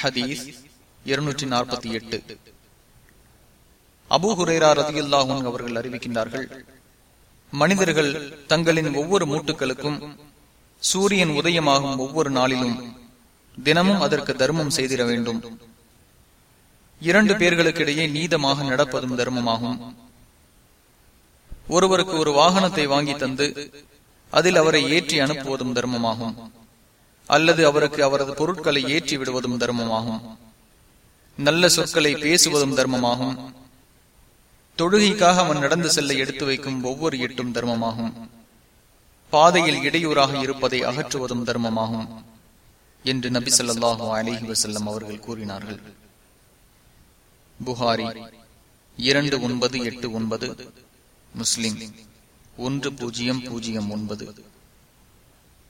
ஹதீஸ் இருநூற்றி நாற்பத்தி எட்டு. அபு ஹுரேரா ரதியுல்லாஹும் அவர்கள் அறிவிக்கின்றார்கள் மனிதர்கள் தங்களின் ஒவ்வொரு மூட்டுகளுக்கும் சூரியன் உதயமாகும் ஒவ்வொரு நாளிலும் தினமும் அதற்கு தர்மம் செய்திட வேண்டும். இரண்டு பேர்களுக்கிடையே நீதமாக நடப்பதும் தர்மமாகும். ஒருவருக்கு ஒரு வாகனத்தை வாங்கி தந்து அதில் அவரை ஏற்றி அனுப்புவதும் தர்மமாகும். அல்லது அவருக்கு அவரது பொருட்களை ஏற்றி விடுவதும் தர்மமாகும். நல்ல சொற்களை பேசுவதும் தர்மமாகும். தொழுகைக்காக அவன் நடந்து செல்ல எடுத்து வைக்கும் ஒவ்வொரு எட்டும் தர்மமாகும். பாதையில் இடையூறாக இருப்பதை அகற்றுவதும் தர்மமாகும் என்று நபி சொல்லாஹு அலிஹி வசல்லம் அவர்கள் கூறினார்கள். புகாரி இரண்டு ஒன்பது எட்டு ஒன்பது முஸ்லிம் ஒன்று பூஜ்ஜியம் பூஜ்ஜியம் ஒன்பது.